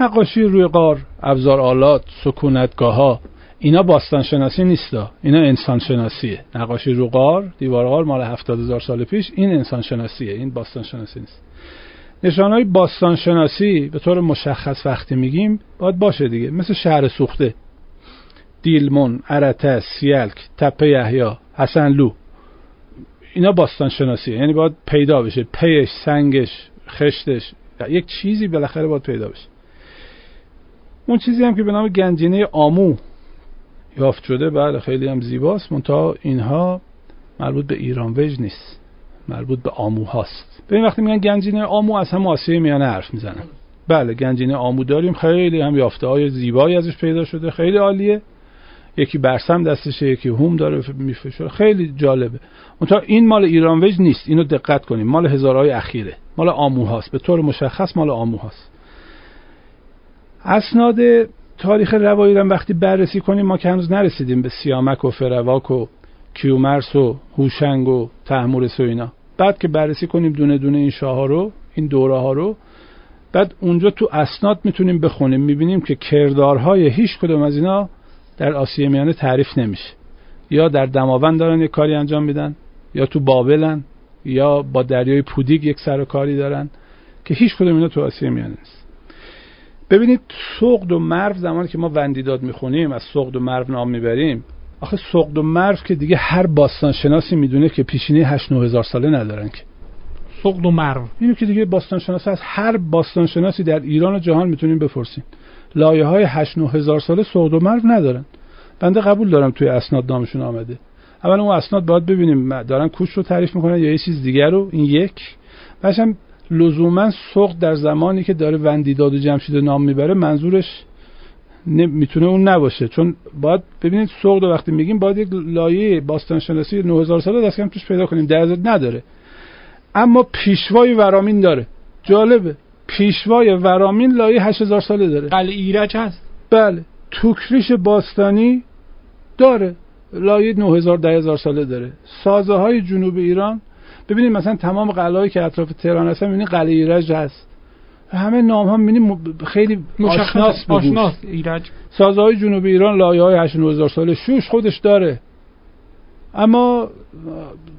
نقاشی روی قار ابزار آلات سکونتگاه ها اینا باستان شناسی نیستا. اینا انسان شناسیه نقاشی رو قار مال هفتاد هزار سال پیش این انسان شناسیه این باستان شناسی نیست. نشان های باستان شناسی به طور مشخص وقتی میگیم باید باشه دیگه. مثل شهر سوخته. دیلمون ارتس سیلک تپه یحیا حسنلو اینا باستان شناسیه یعنی باید پیدا بشه. پیش سنگش خشتش. یک چیزی بالاخره باید پیدا بشه. اون چیزی هم که به نام گنجینه آمو. یافت شده بله خیلی هم زیباست. منتها اینها مربوط به ایران وج نیست مربوط به آمو هاست. ببین وقتی میگن گنجینه آمو از هم آسیه میانه حرف می‌زنن. بله گنجینه آمو داریم. خیلی هم یافته های زیبایی ازش پیدا شده خیلی عالیه. یکی برسم دستشه یکی هوم داره میفشه خیلی جالبه. منتها این مال ایران وج نیست. اینو دقت کنیم. مال هزارهای اخیره. مال آمو هاست. به طور مشخص مال آمو هاست. اسناد تاریخ روایی رو وقتی بررسی کنیم ما که هنوز نرسیدیم به سیامک و فرواک و کیومرس و هوشنگ و تحمورس و اینا. بعد که بررسی کنیم دونه دونه این شاه رو این دوره ها رو بعد اونجا تو اسناد می‌تونیم بخونیم می‌بینیم که کردارهای هیچ کدوم از اینا در آسیه میانه تعریف نمیشه. یا در دماوند دارن یک کاری انجام میدن یا تو بابلن یا با دریای پودیگ یک سر کاری دارن که هیچ کدوم اینا تو آسیه میانه نیست. ببینید سقد و مرو زمانی که ما وندیداد می‌خونیم از سقد و مرو نام می‌بریم. آخه سقد و مرو که دیگه هر باستان شناسی می‌دونه که پیشینه 8 هزار ساله ندارن که. سقد و مرو. اینو که دیگه باستان شناسی از هر باستان شناسی در ایران و جهان می‌تونیم بپرسیم. لایه های 8 هزار ساله سقد و مرو ندارن. بنده قبول دارم توی اسناد نامشون آمده. اول اون اسناد باید ببینیم دارن کوش رو تعریف می‌کنن یا یه چیز دیگر رو این یک. باشم لزوما سوق در زمانی که داره وندیداد و جمشید نام می‌بره منظورش می‌تونه اون نباشه. چون باید ببینید سوق رو وقتی میگیم باید یک لایه باستان شناسی 9000 ساله دست کم توش پیدا کنیم. در نداره. اما پیشوای ورامین داره. جالبه. پیشوای ورامین لایه 8000 ساله داره. قلعه ایرج هست. بله. توکریش باستانی داره. لایه 9000 10000 ساله داره. سازه های جنوب ایران ببینید مثلا تمام قلعه‌ای که اطراف تهران هستن می‌بینید قلعه ایرج هست. همه نام ها می‌بینید خیلی آشناس آشناس ایرج. سازه های جنوب ایران لایه های 8000 ساله شوش خودش داره. اما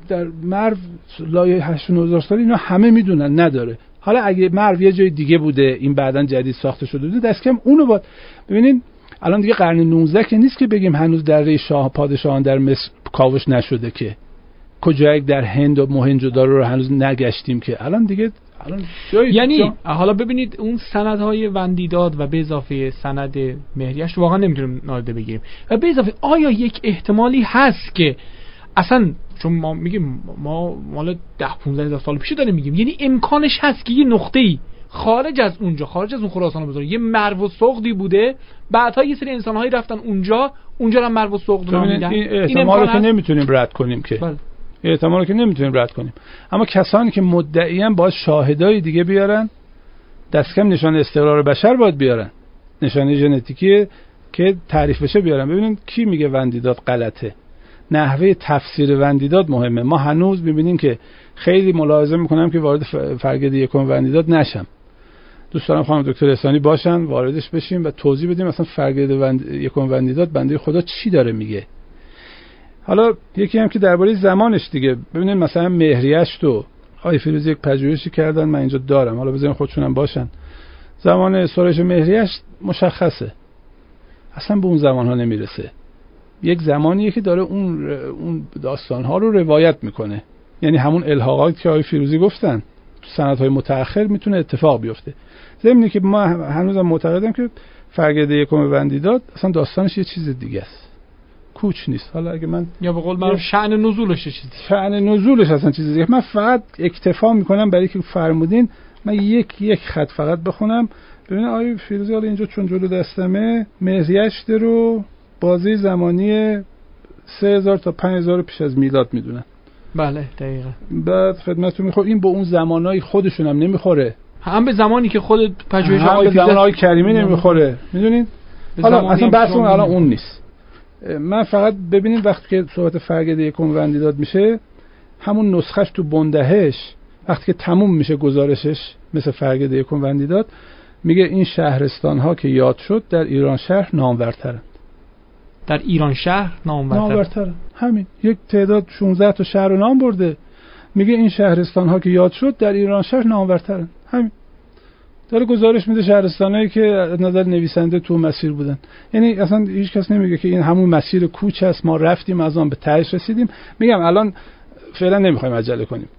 در مرو لایه 8000 ساله اینا همه می‌دونن نداره. حالا اگه مرو یه جای دیگه بوده این بعدا جدید ساخته شده بوده دست کم اونو باید ببینید الان دیگه قرن 19 که نیست که بگیم هنوز در شاه پادشاهان در مصر کاوش نشده که. کجا در هند و موهنجودارو رو هنوز نگشتیم که. الان دیگه الان یعنی جا... حالا ببینید اون سندهای وندیداد و به اضافه سند مهریش واقعا نمی‌تونیم نادیده بگیریم. و به اضافه آیا یک احتمالی هست که اصلا چون ما میگیم ما مال 10 15 سال پیش داریم میگیم. یعنی امکانش هست که یه نقطه ای خارج از اونجا خارج از اون خراسان بزرگ یه مرو و سقدی بوده بعدها یه سری انسانهایی رفتن اونجا اونجا هم مرو و سقد نامیدن این احتمال که نمی‌تونیم رد کنیم که. بله. احتمال که نمی‌تونیم رد کنیم. اما کسانی که مدعیان باید شاهدای دیگه بیارن دست کم نشان استقرار بشر باید بیارن. نشانه ژنتیکی که تعریف بشه بیارن. ببینید کی میگه وندیداد غلطه. نحوه تفسیر وندیداد مهمه. ما هنوز می‌بینیم که خیلی ملاحظه می‌کنم که وارد فرگد یکم وندیداد نشم. دوست دارم خانم دکتر احسانی باشن واردش بشیم و توضیح بدیم مثلا فرگد وند... یکم وندیداد بنده خدا چی داره میگه. حالا یکی هم که درباره زمانش دیگه. ببینید مثلا مهریشت و آقای فیروز یک پژوهشی کردن من اینجا دارم. حالا بذارین خودشونم باشن. زمان سورش مهریشت مشخصه. اصلا به اون زمان ها نمی‌رسه. یک زمانیه که داره اون اون داستان ها رو روایت می‌کنه. یعنی همون الحاقاتی که آقای فیروزی گفتن تو سنت های متأخر می‌تونه اتفاق بیفته. ضمنی که ما هنوزم معتقدم که فرگرده یکم وندیداد اصلا داستانش یه چیز دیگه است. کوچ نیست. حالا اگه من یا به قول من شأن نزولش چیزی. شأن نزولش اصلا چیزی دیگه من فقط اکتفا می‌کنم برای که فرمودین. من یک یک خط فقط بخونم. ببینید آیه فیروزی حالا اینجا چون جلو دستمه. مهریشت رو بازی زمانی 3000 تا 5000 پیش از میلاد می‌دونن. بله دقیقا. بعد خدمتتون میخور این به اون زمانای خودشون هم نمی‌خوره. هم به زمانی که خود پژوهش هم آقای به زمان آقای کریمی نمی‌خوره. می‌دونین به حالا اصلا بحثمون شما الان. اون نیست. من فقط ببینید وقتی که صحبت فرگده کنوندی داد میشه همون نسخش تو بندهش وقتی که تموم میشه گزارشش مثل فرگده کنوندی داد میگه این شهرستان ها که یاد شد در ایران شهر نامورترن. در ایران شهر نامورتر نامورترن. همین. یک تعداد 16 تا شهر رو نام برده. میگه این شهرستان ها که یاد شد در ایران شهر نامورترن. همین. داره گزارش میده شهرستانهایی که از نظر نویسنده تو مسیر بودن. یعنی اصلا هیچ کس نمیگه که این همون مسیر کوچ است ما رفتیم از آن به تهش رسیدیم. میگم الان فعلا نمی‌خوایم عجله کنیم.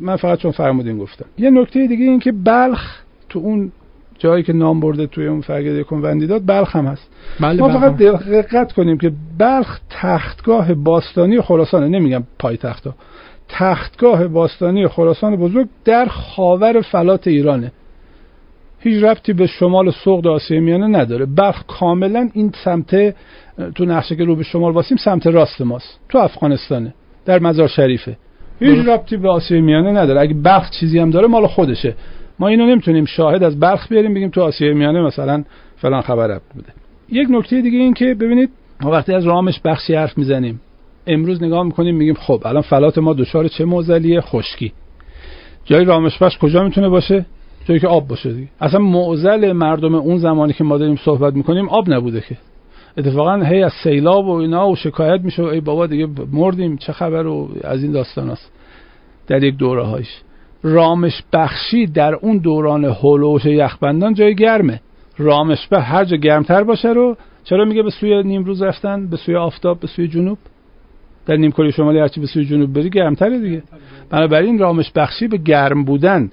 من فقط چون فرمودین گفتم. یه نکته دیگه این که بلخ تو اون جایی که نام برده توی اون فرگده کنوندی داد بلخ هم هست. بله ما. فقط دقت کنیم که بلخ تختگاه باستانی خراسانه نمیگم پایتخت تختگاه باستانی خراسان بزرگ در خاور فلات ایرانه. هیچ ربطی به شمال سغد آسیای میانه نداره. بلخ کاملا این سمت تو نقشه که رو به شمال واسیم سمت راست ماست. تو افغانستانه در مزار شریفه. هیچ. ربطی به آسیای میانه نداره. اگه بلخ چیزی هم داره مال خودشه. ما اینو نمی‌تونیم شاهد از بلخ بیاریم بگیم تو آسیای میانه مثلا فلان خبر بوده. یک نکته دیگه این که ببینید ما وقتی از رامش بخشی حرف می‌زنیم امروز نگاه می‌کنیم میگیم خب الان فلات ما دچار چه معضلیه؟ خشکی. جای رامش بخش کجا می‌تونه باشه؟ جایی که آب باشه دیگه. اصلا معضل مردم اون زمانی که ما داریم صحبت می‌کنیم آب نبوده که. اتفاقا هی از سیلاب و اینا و شکایت میشه و ای بابا دیگه مردیم چه خبر و از این داستان هست در یک دوره هایش. رامش بخشی در اون دوران هولوش یخبندان جای گرمه. رامش به هر جا گرمتر باشه رو چرا میگه به سوی نیمروز رفتن به سوی آفتاب به سوی جنوب؟ در نیمکره شمالی هرچی به سوی جنوب بری گرمتره دیگه. بنابراین رامش بخشی به گرم بودن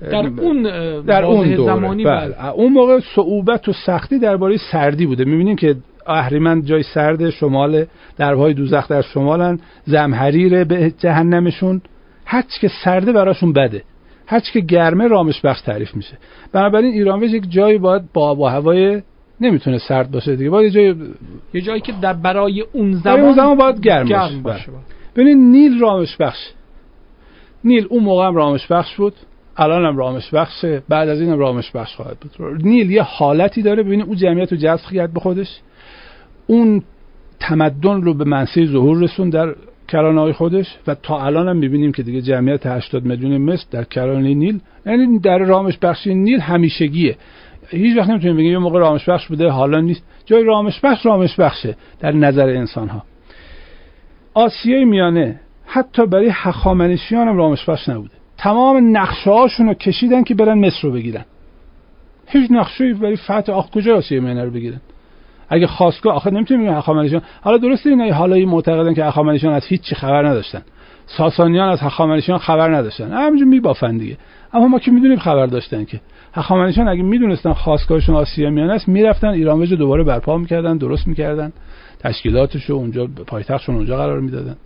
در اون در اون دوره. زمانی بله. بله. اون موقع صعوبت و سختی درباره سردی بوده. می‌بینیم که اهریمن جای سرد شمال درهای دوزخ در شمالن. زمحریر به جهنمشون. هرچی که سرده براشون بده. هرچی که گرمه رامش بخش تعریف میشه. بنابراین ایرانویج یک جایی باید با آب و هوای نمی‌تونه سرد باشه دیگه. باید یه جای یه جایی که در برای اون برای زمان اون زمان باید گرم باشه. گرم باشه ببینید نیل رامش بخش. نیل اون موقع هم رامش بخش بود. الان هم رامش بخشه بعد از این هم رامش بخش خواهد بود. نیل یه حالتی داره. ببینید اون جمعیت رو جذب کرد به خودش. اون تمدن رو به منصه ظهور رسون در کرانه خودش و تا الان هم می‌بینیم که دیگه جمعیت 80 میلیون مصر در کرانه نیل. یعنی در رامش بخشی نیل همیشگیه. هیچ وقت نمی‌تونیم بگیم یه موقع رامش بخش بوده حالا نیست. جای رامش بخش رامش بخشه در نظر انسان ها آسیای میانه حتی برای هخامنشیان هم رامش بخش نبوده. تمام نقشه هاشون رو کشیدن که برن مصر رو بگیرن. هیچ نقشه برای فتح آخ کجا آسیای میانه رو بگیرن؟ اگه خواستگاه آخه نمی‌تونیم بگیم هخامنشیان حالا درسته اینا حالا معتقدن که هخامنشیان از هیچ چی خبر نداشتن. ساسانیان از هخامنشیان خبر نداشتن. همینجور میبافن دیگه. اما ما که می‌دونیم خبر داشتن که. هخامنشیان اگه می‌دونستن خواستگاهشون آسیا میانه است می‌رفتن ایران وج رو دوباره برپا می‌کردن درست می‌کردن. تشکیلاتش رو اونجا پایتختشون اونجا قرار می‌دادن.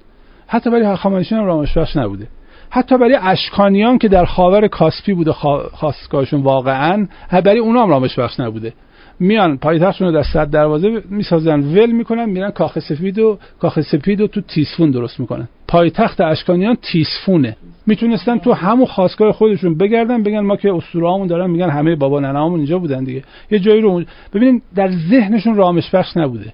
حتی برای هخامنشیان هم رامش نبوده. حتی برای اشکانیان که در خاور کاسپی بوده خوا- خواستگاهشون واقعا برای اونا هم رامش بخش نبوده. میان پایتختشون رو در صد دروازه می‌سازن ول می‌کنن میرن کاخ سفید و کاخ سپید و تو تیسفون درست می‌کنن. پایتخت اشکانیان تیسفونه می‌تونستن تو همون خواستگاه خودشون بگردن بگن ما که اسطوره‌هامون دارن میگن همه بابا ننهامون اینجا بودن دیگه. یه جایی رو ببینین در ذهنشون رامش بخش نبوده.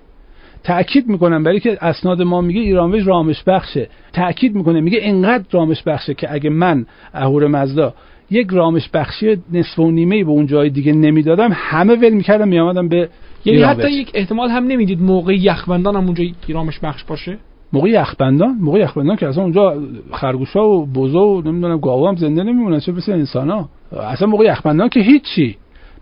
تأکید می‌کنم برای که اسناد ما میگه ایرانوج رامش بخشه. تأکید می‌کنه میگه انقدر رامش بخشه که اگه من اهور مزدا یک رامش بخشی نصف و نیمه به اون جای دیگه نمی‌دادم همه ول می‌کردم میامدم به یعنی. حتی یک احتمال هم نمی‌دید موقع یخبندان هم اونجا رامش بخش باشه؟ موقع یخبندان؟ موقع یخبندان که اصلا اونجا خرگوشا و بوزا و نمی‌دونم گاوا هم زنده نمیمونن چه مثل انسان ها اصلا موقع یخبندان که هیچی.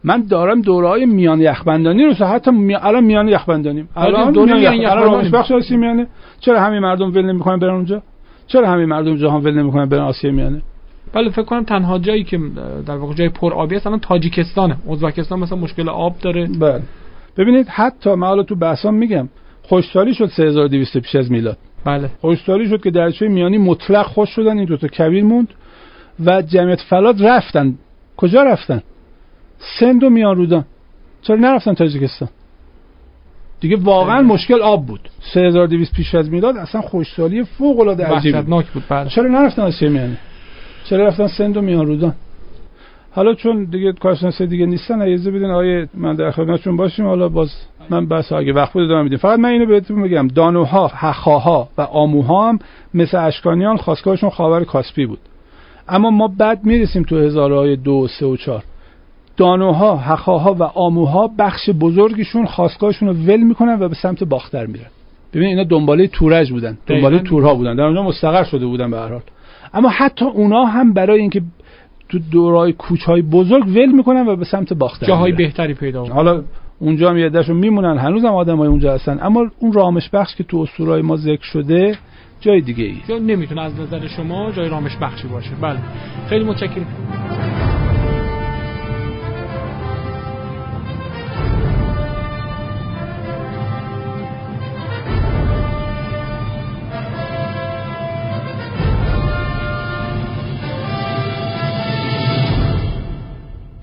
من دارم دوره های میان یخبندانی رو حتی می... الان میان یخبندانیم. الان دوره میان میان یخ... الان یخبندانیم. رامش بخش آسیا میانه. چرا همین مردم ول نمی‌کنن برن اونجا؟ چرا همین مردم جهان ول نمی‌کنن برن آسیا میانه؟ بله فکر کنم تنها جایی که در واقع جای پر آبی است الان تاجیکستانه. ازبکستان مثلا مشکل آب داره. بله. ببینید حتی من حالا تو بحثام میگم خوشتالی شد 3200 پیش از میلاد. بله. خوشتاری شد که درچه میانی مطلق خوش شدن این دوتا کبیر موند و جمعیت فلات رفتن. کجا رفتن؟ سند و میان رودان. چرا نرفتن تاجیکستان؟ دیگه واقعا مشکل آب بود. 3200 پیش از میلاد اصلا خوشسالی فوق العاده عجیبی بود. بله. چرا نرفتن آسیا میانه چرا رفتن سند و میان رودان؟ حالا چون دیگه کارشناس دیگه نیستن اجازه بدین آیه من در خدمتتون باشیم. حالا باز من بس اگه وقت بود ادامه میدیم. فقط من اینو بهتون بگم. دانوها حخاها و آموها هم مثل اشکانیان خواستگاهشون خاور کاسپی بود. اما ما بعد می‌رسیم تو هزاره های دو سه و چهار. دانوها حخاها و آموها بخش بزرگشون خواستگاهشون رو ول می‌کنن و به سمت باختر میرن. ببین اینا دنباله تورج بودن دنباله. تورها بودن. در اونجا مستقر شده بودن به هر حال. اما حتی اونا هم برای اینکه تو دورای کوچهای بزرگ ول می‌کنن و به سمت باختر جاهای میرن. بهتری پیدا بود حالا اونجا هم یه میمونن. هنوزم آدمای اونجا هستن. اما اون رامش بخش که تو اسطورهای ما ذکر شده جای دیگه ای نمی‌تونه از نظر شما جای رامش بخشی باشه. بله. خیلی متشکرم.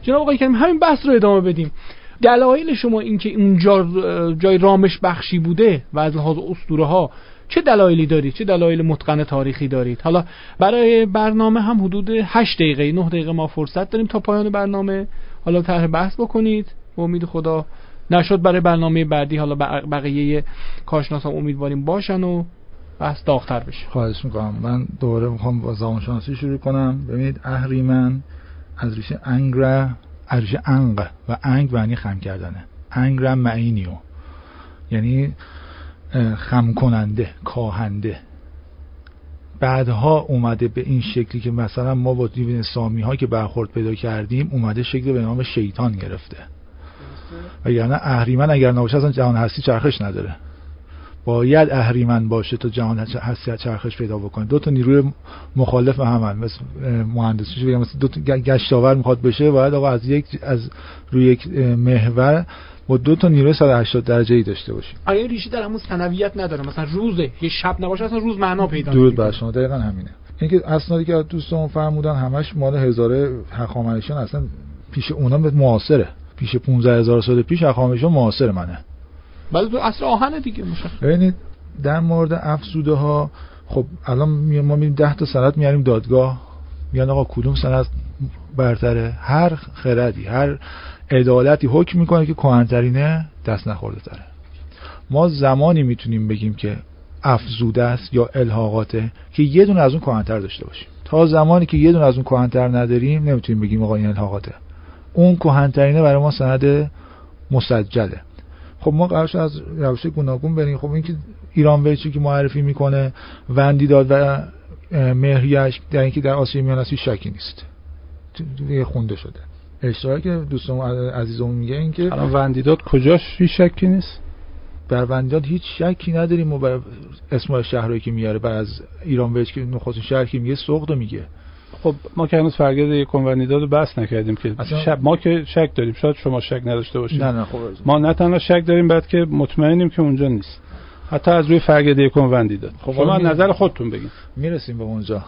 جناب آقای کریم همین بحث رو ادامه بدیم. دلایل شما اینکه اونجا جای رامش بخشی بوده و از لحاظ اسطوره ها چه دلایلی دارید؟ چه دلایل متقن تاریخی دارید؟ حالا برای برنامه هم حدود 8 دقیقه 9 دقیقه ما فرصت داریم تا پایان برنامه. حالا طرح بحث بکنید. به امید خدا نشد برای برنامه بعدی. حالا بق- بقیه کارشناس هم امیدواریم باشن و بحث داغتر بشه. خواهش می‌کنم. من دوباره می‌خوام با زمان شناسی شروع کنم. ببینید اهریمن از ریشه انگره از ریشه انق و انگ معنی خم کردنه. انگره معینیو یعنی خم کننده کاهنده. بعدها اومده به این شکلی که مثلا ما با دیوین سامی ها که برخورد پیدا کردیم اومده شکل به نام شیطان گرفته. وگرنه اهریمن اگر نباشه اصلا جهان هستی چرخش نداره. باید اهریمن باشه تا جهان هستی چرخش پیدا بکنه. دو تا نیروی مخالف هم مثل اه، مهندسی بگم. مثل دو تا گشتاور می‌خواد بشه باید آقا از یک از روی یک محور با دو تا نیروی 180 درجه ای داشته باشیم. آیا ریشه در همون سنویت نداره. مثلا روزه یه شب نباشه اصلا روز معنا پیدا درود. بر شما. دقیقا همینه. اینکه اسنادی که دوستان فرمودن همش مال هزاره هخامنشیان اصلا پیش اونا به معاصره. پیش 15 هزار سال پیش هخامنشیان معاصر منه. بعد تو عصر آهن دیگه ببینید در مورد افسوده ها خب الان ما میریم 10 تا سند میاریم دادگاه. میگن آقا کدوم سند برتره؟ هر خردی هر عدالتی حکم می‌کنه که کهنترینه دست نخورده تره. ما زمانی می‌تونیم بگیم که افزوده است یا الحاقاته که یه دونه از اون کهنتر داشته باشیم. تا زمانی که یه دونه از اون کهنتر نداریم نمی‌تونیم بگیم آقا این الحاقاته. اون کهنترینه برای ما سند مسجله. خب ما قرار شد از روش گوناگون بریم. خب اینکه ایران ویچی که معرفی می‌کنه وندی داد و مهریش در اینکه در آسیا میان هستی شکی نیست. یه خونده شده. اشتراکی که دوستم عزیزم میگه این که الان وندیداد کجاش؟ هیچ شکی نیست؟ بر وندیداد هیچ شکی نداریم. و بر اسم شهرهایی که میاره. بر از ایران ویچ که نخستین شهر که میگه سقدو میگه. خب ما که هنوز فرگرد یک وندیداد رو بحث نکردیم که شب ما که شک داریم شاید شما شک نداشته باشید نه نه خب ما نه تنها شک داریم بعد که مطمئنیم که اونجا نیست. حتی از روی فرگرد یک وندیداد خب شما نظر خودتون بگین. می‌رسیم به اونجا.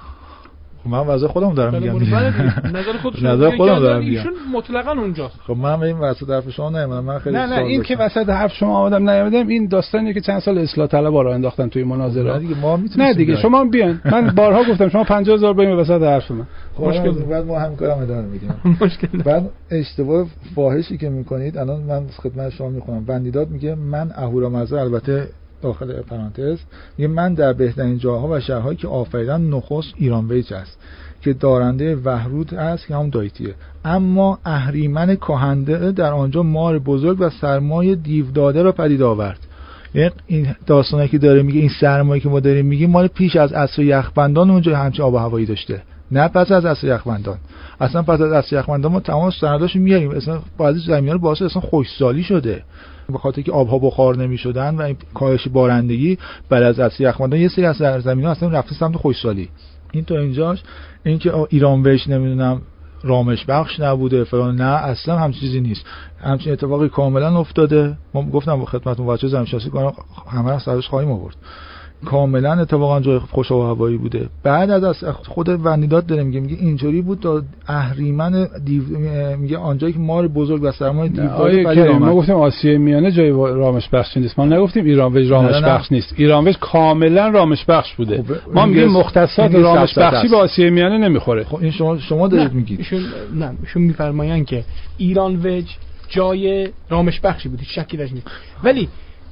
من وضع خودم دارم بله، میگم بله،. بله. نظر خودشون نظر خودم که دارم ایشون مطلقا اونجاست. خب من به این وسط حرف شما نمی‌دونم من خیلی نه نه این که. وسط حرف شما آمدم نیومدم این داستانیه که چند سال اصلاح طلب راه انداختن توی نه مناظره دیگه ما می‌تونیم نه دیگه شما بیان من بارها گفتم شما 50000 بریم وسط حرف من. مشکل مشکل بعد ما هم کارم ادامه میدیم. مشکل. بعد اشتباه فاحشی که می‌کنید الان من خدمت شما می‌خونم. وندیداد میگه من اهورامزدا البته داخل پرانتز میگه من در بهترین جاها و شهرهایی که آفریدن نخست ایران ویج است که دارنده وحرود است که همون دایتیه. اما اهریمن کهنده در آنجا مار بزرگ و سرمای دیوداده را پدید آورد. یعنی این داستانی که داره میگه این سرمایه که ما داریم میگیم مال پیش از عصر یخبندان اونجا همچین آب و هوایی داشته. نه پس از عصر یخبندان. اصلا پس از عصر یخبندان ما تمام سنداشو میاریم. اصلا بعضی زمین رو باعث اصلا خشکسالی شده. به خاطر که آبها بخار نمی‌شدن و این کاهش بارندگی بعد از عصر یخبندان یه سری از زمین ها اصلا رفته سمت خشکسالی این تو اینجاش اینکه ایران ویش نمی‌دونم رامش بخش نبوده فلان نه اصلا همچین چیزی نیست. همچین اتفاقی کاملا افتاده. ما گفتم با خدمتتون زمین شناسی کنم همه سرش خواهیم آورد. کاملا اتفاقا جای خوش و هوایی بوده. بعد از خود وندیداد داره میگه میگه اینطوری بود تا اهریمن دیو میگه آنجایی که مار بزرگ و سرمای دیو آیه کریم ما گفتیم آسیای میانه جای رامش بخش نیست. ما نگفتیم ایران وج رامش نه، نه. بخش نیست. ایران وج کاملا رامش بخش بوده. خب، ما میگیم مختصات رامش بخشی. به آسیای میانه نمی‌خوره. خب این شما شما دارید میگید. ایشون نه ایشون میفرمایند که ایران وج جای رامش بخشی بود شکی درش نیست ولی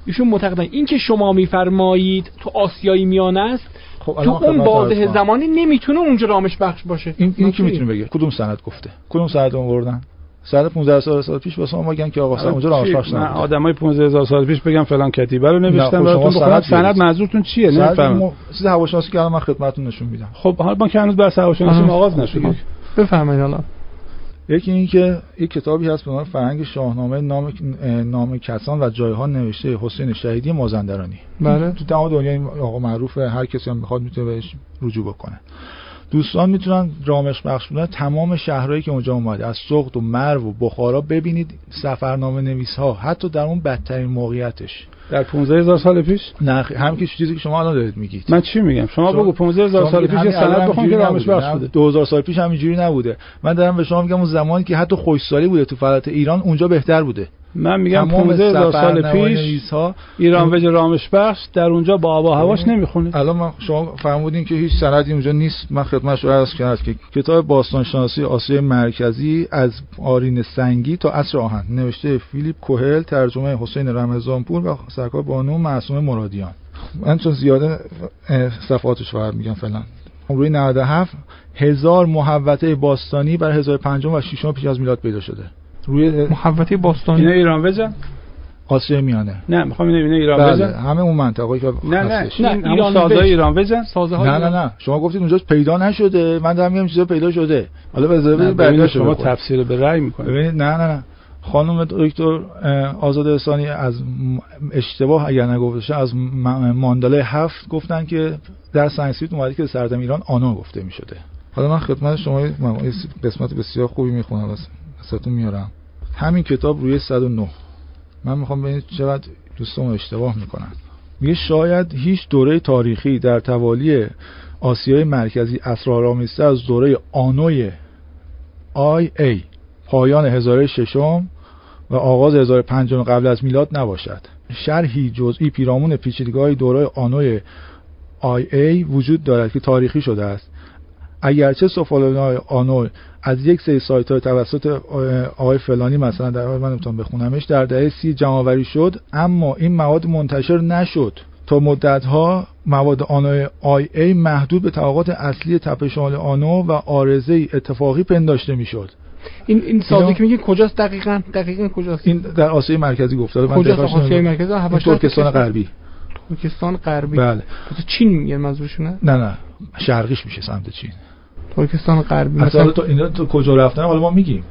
ایشون معتقدن این که شما میفرمایید تو آسیای میانه است خب تو الان اون بازه. زمانی نمی‌تونه اونجا رامش بخش باشه. این این کی. می‌تونه بگه؟ کدوم سند گفته؟ کدوم سند آوردن؟ سند 15 سال سال پیش واسه ما بگن که آقا سند اونجا رامش بخش نه آدمای 15000 سال پیش بگم فلان کتیبه رو نوشتن خب براتون سند سند. منظورتون چیه؟ نمی‌فهمم. چیز هواشناسی که الان من خدمتتون نشون میدم. خب حالا ما که هنوز بحث هواشناسی. آغاز نشده بفرمایید حالا. یکی این که یک کتابی هست به نام فرهنگ شاهنامه نام نام کسان و جایها نوشته حسین شهیدی مازندرانی. بله. تو تمام دنیا این آقا معروفه هر کسی هم می‌خواد می‌تونه بهش رجوع بکنه. دوستان می‌تونن رامش بخش بودن تمام شهرهایی که اونجا اومده از سقط و مرو و بخارا ببینید سفرنامه نویس ها حتی در اون بدترین موقعیتش. در 15000 سال پیش؟ نه هم که چیزی که شما الان دارید میگید. من چی میگم؟ شما بگو 15000 شما سال پیش سند بخون که رامش. بخش بوده. 2000 سال پیش هم اینجوری نبوده. من دارم به شما میگم اون زمانی که حتی خوشسالی بوده تو فلات ایران اونجا بهتر بوده. من میگم تمام 15000 سال پیش ایران وج رامش بخش در اونجا با آب و هواش نمی‌خونه. الان من شما فرمودین که هیچ سندی اونجا نیست. من خدمت شما عرض کردم که کتاب باستان شناسی آسیای مرکزی از آرین سنگی تا عصر آهن. نوشته فیلیپ کوهل ترجمه حسین رمضانپور و سرکار بانو معصومه مرادیان. من چون زیاده صفحاتش فقط میگم فعلا. روی 97 هزار محوطه باستانی برای 1005 و 6 پیش از میلاد پیدا شده. روی محوطه اینا باستانی ایران وجن آسیای میانه. نه می‌خوام اینو اینا ایران بله وجن همه اون منطقه‌ای که نه نه. نه، ایران وج. ایران وجن سازه نه نه نه. شما گفتید اونجا پیدا نشده. من دارم میگم چیزا پیدا شده. حالا ضرورت ببینید شما تفسیر به رأی می‌کنید. ببینید نه نه نه. خانم دکتر آزاد احسانی از اشتباه اگر نگفته شه، از ماندالای هفت گفتن که در سنگسیت اومده که سردم ایران آنو گفته می شده حالا من خدمت شما قسمت بسیار خوبی می‌خونم. واسهتون میارم. همین کتاب روی 109 من می‌خوام ببینید چقدر دوستان اشتباه می‌کنن. میگه شاید هیچ دوره تاریخی در توالی آسیای مرکزی اسرارآمیزتر از دوره آنوی آی ای پایان هزاره ششم و آغاز هزاره پنجم قبل از میلاد نباشد. شرحی جزئی پیرامون پیچیدگاه دوره آنوی آی ای وجود دارد که تاریخی شده است. اگرچه سفالانای آنو از یک سری سایت های توسط آقای فلانی مثلا در من نمی‌تونم بخونمش در دهه سی جمعآوری شد اما این مواد منتشر نشد تا مدت ها مواد آنو آی ای محدود به طبقات اصلی تپه شمال آنو و آرزه اتفاقی پنداشته می‌شد. این این سازه اینا- که میگه کجاست؟ دقیقاً دقیقاً کجاست؟ این در آسیای مرکزی گفته. من کجاست؟ آسیای. مرکزی؟ ترکستان غربی. ترکستان غربی. بله. چین میگن منظورشونه؟ نه نه. شرقیش میشه سمت چین. ترکستان غربی. اصلا مثلا تو اینا تو کجا رفتن؟ حالا ما میگیم.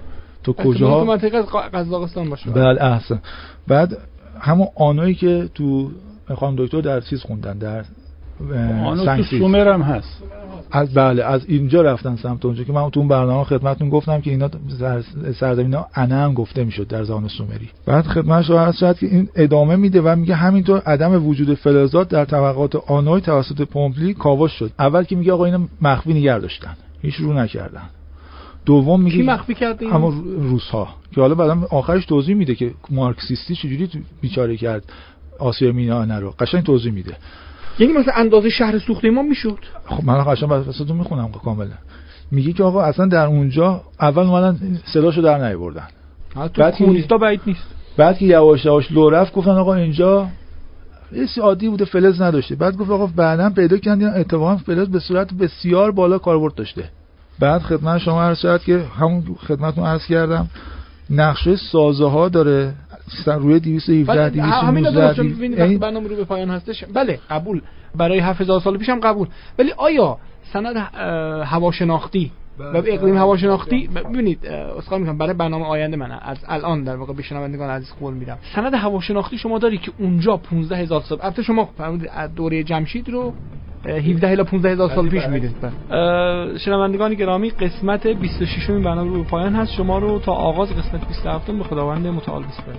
تو کجا تو کجاها منطقه قزاقستان باشه. بله احسن. بعد همون آنایی که تو خانم دکتر در چیز خوندن در آنو تو. سومر هم هست. از بله از اینجا رفتن سمت اونجا که من تو اون برنامه خدمتتون گفتم که اینا سر- سرزمین ها انم گفته می‌شد در زبان سومری. بعد خدمتش رو عرض شد که این ادامه میده و میگه همینطور عدم وجود فلزات در طبقات آنوی توسط پومپلی کاوش شد. اول که میگه آقا اینا مخفی نگه داشتن. هیچ رو نکردن. دوم میگه کی مخفی کرده؟ اما روس ها که حالا بعدم آخرش توضیح میده که مارکسیستی چجوری بیچاره کرد آسیا میانه رو. قشنگ توضیح میده. یعنی مثلا اندازه شهر سوخته ما می‌شد؟ خب من قشنگ واسهتون می‌خونم کاملا. میگه که آقا اصلا در اونجا اول اومدن صداشو در نیاوردن. بعد کمونیستا بعید نیست. بعد که یواش یواش لو رفت گفتن آقا اینجا یه چیز عادی بوده فلز نداشته. بعد گفت آقا بعدا پیدا کردن اتفاقا فلز به صورت بسیار بالا کاربرد داشته. بعد خدمت شما عرض شد که همون خدمتتون عرض کردم نقشه سازه ها داره. سر- روی 217 بله، همین درست 219 ببینید یعنی وقتی برنامه رو به پایان هستش. بله قبول. برای 7000 سال پیش هم قبول. ولی آیا سند هواشناختی و به اقلیم هواشناختی ببینید اه، اسخای می‌کنم برای برنامه آینده من از الان در واقع به شنوندگان عزیز قول میدم. سند هواشناختی شما داری که اونجا 15000 سال البته شما فرمودید از دوره جمشید رو اه، 17 الی 15000 سال پیش می‌دید. شنوندگان گرامی قسمت 26 این برنامه رو به پایان هست. شما رو تا آغاز قسمت 27 به خداوند متعال بسپارم